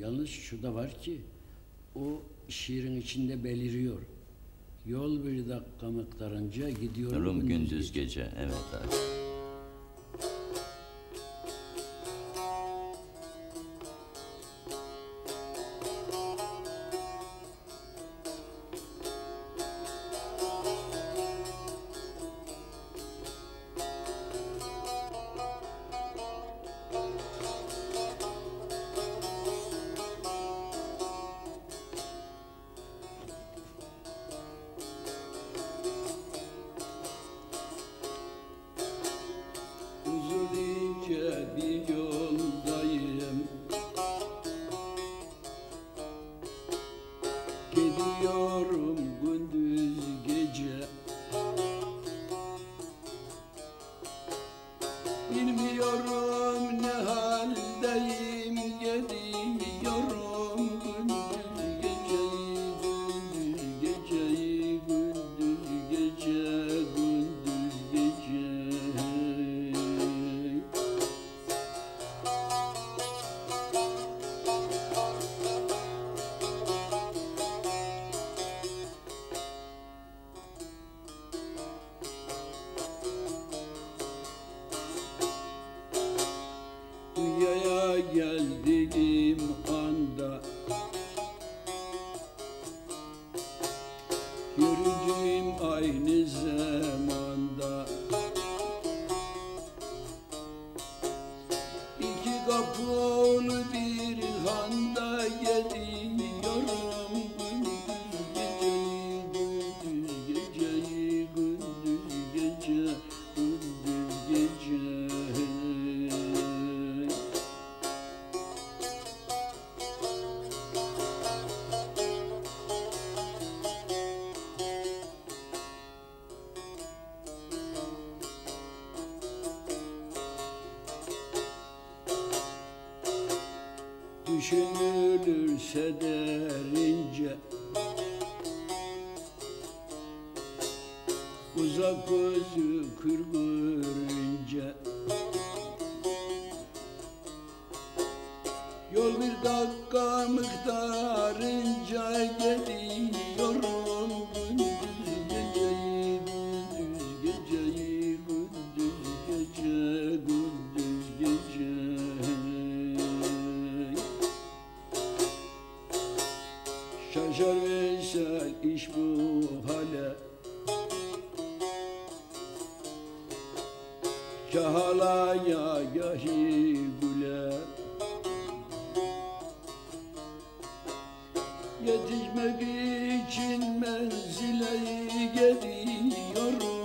Yalnız şu da var ki o şiirin içinde beliriyor. Yol bir dakika miktarınca gidiyorum Rum gündüz gece. Evet abi. Dünyaya Düşünülürse derince Uzak gözü kır görünce Yol bir dakika miktarınca gidiyorum bu hale. Kahalaya gahi güle Yetişmek için menzile gidiyorum